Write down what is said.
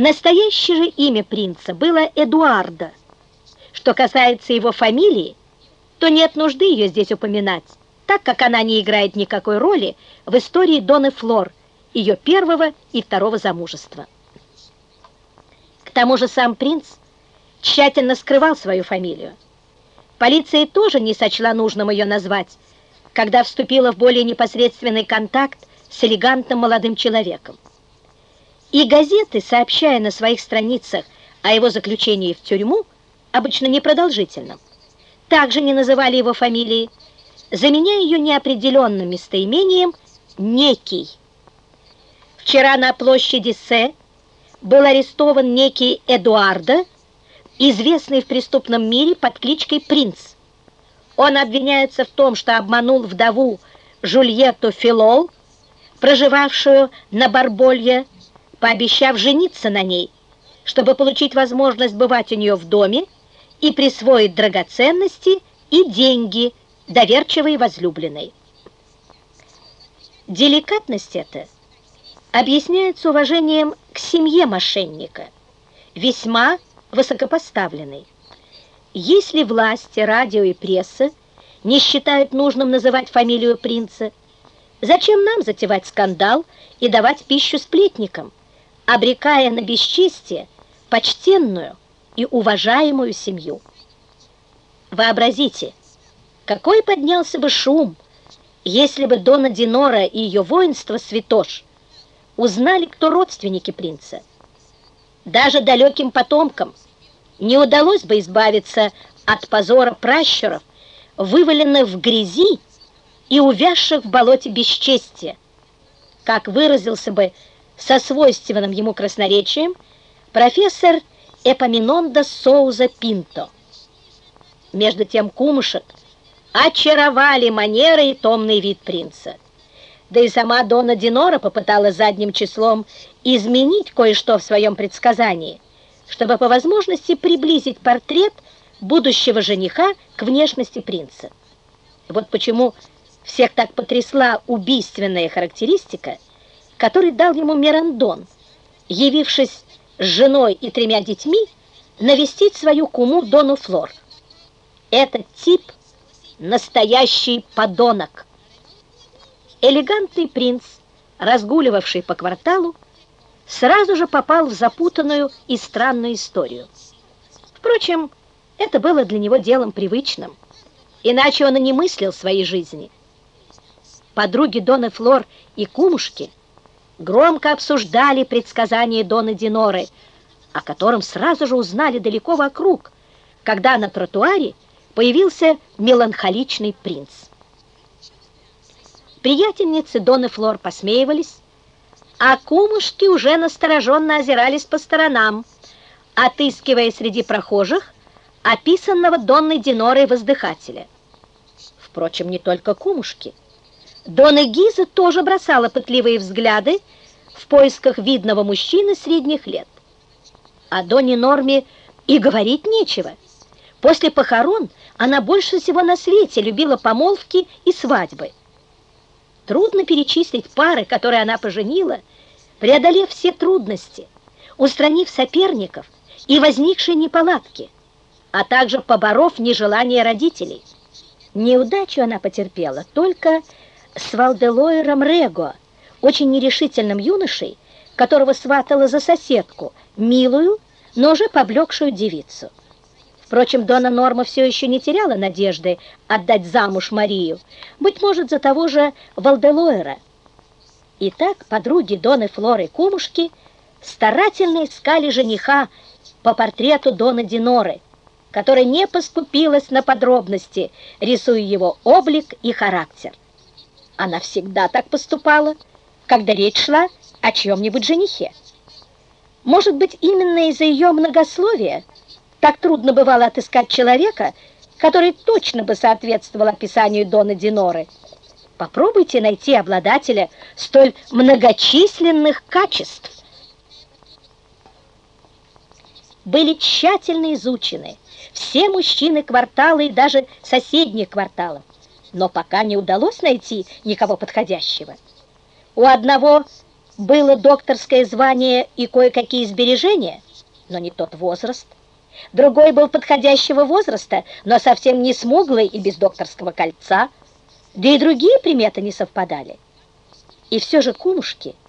Настоящее же имя принца было Эдуарда. Что касается его фамилии, то нет нужды ее здесь упоминать, так как она не играет никакой роли в истории Доны Флор, ее первого и второго замужества. К тому же сам принц тщательно скрывал свою фамилию. Полиция тоже не сочла нужным ее назвать, когда вступила в более непосредственный контакт с элегантным молодым человеком. И газеты, сообщая на своих страницах о его заключении в тюрьму, обычно непродолжительном, также не называли его фамилии, заменяя ее неопределенным местоимением «некий». Вчера на площади Се был арестован некий Эдуардо, известный в преступном мире под кличкой Принц. Он обвиняется в том, что обманул вдову Жульетту Филол, проживавшую на Барболье, пообещав жениться на ней, чтобы получить возможность бывать у нее в доме и присвоить драгоценности и деньги доверчивой возлюбленной. Деликатность эта объясняется уважением к семье мошенника, весьма высокопоставленной. Если власти, радио и пресса не считают нужным называть фамилию принца, зачем нам затевать скандал и давать пищу сплетникам, обрекая на бесчестие почтенную и уважаемую семью? Вообразите, какой поднялся бы шум, если бы Дона Динора и ее воинство святош узнали, кто родственники принца. Даже далеким потомкам не удалось бы избавиться от позора пращуров, вываленных в грязи и увязших в болоте бесчестия, как выразился бы со свойственным ему красноречием профессор Эпоминонда Соуза Пинто. Между тем кумушек очаровали манеры и томный вид принца. Да и сама Дона Динора попыталась задним числом изменить кое-что в своем предсказании, чтобы по возможности приблизить портрет будущего жениха к внешности принца. Вот почему всех так потрясла убийственная характеристика, который дал ему Мирандон, явившись с женой и тремя детьми навестить свою куму Дону Флор. Этот тип – настоящий подонок. Элегантный принц, разгуливавший по кварталу, сразу же попал в запутанную и странную историю. Впрочем, это было для него делом привычным, иначе он и не мыслил своей жизни. Подруги Доны Флор и кумушки громко обсуждали предсказания Доны Диноры, о котором сразу же узнали далеко вокруг, когда на тротуаре появился меланхоличный принц. Приятельницы Доны Флор посмеивались, а кумушки уже настороженно озирались по сторонам, отыскивая среди прохожих описанного Донной Динорой воздыхателя. Впрочем, не только кумушки. Дона Гиза тоже бросала пытливые взгляды в поисках видного мужчины средних лет. О Доне Норме и говорить нечего. После похорон она больше всего на свете любила помолвки и свадьбы. Трудно перечислить пары, которые она поженила, преодолев все трудности, устранив соперников и возникшие неполадки, а также поборов нежелание родителей. Неудачу она потерпела только с Валделойером Рего, очень нерешительным юношей, которого сватала за соседку, милую, но уже поблекшую девицу. Впрочем, Дона Норма все еще не теряла надежды отдать замуж Марию, быть может, за того же Валделоэра. Итак, подруги Доны Флоры Кумушки старательно искали жениха по портрету Доны Диноры, которая не поскупилась на подробности, рисуя его облик и характер. Она всегда так поступала, когда речь шла о чьем-нибудь женихе. Может быть, именно из-за ее многословия – так трудно бывало отыскать человека, который точно бы соответствовал описанию Дона Диноры. Попробуйте найти обладателя столь многочисленных качеств. Были тщательно изучены все мужчины квартала и даже соседних кварталов, но пока не удалось найти никого подходящего. У одного было докторское звание и кое-какие сбережения, но не тот возраст. Другой был подходящего возраста, но совсем не смуглый и без докторского кольца, да и другие приметы не совпадали. И все же кумушки –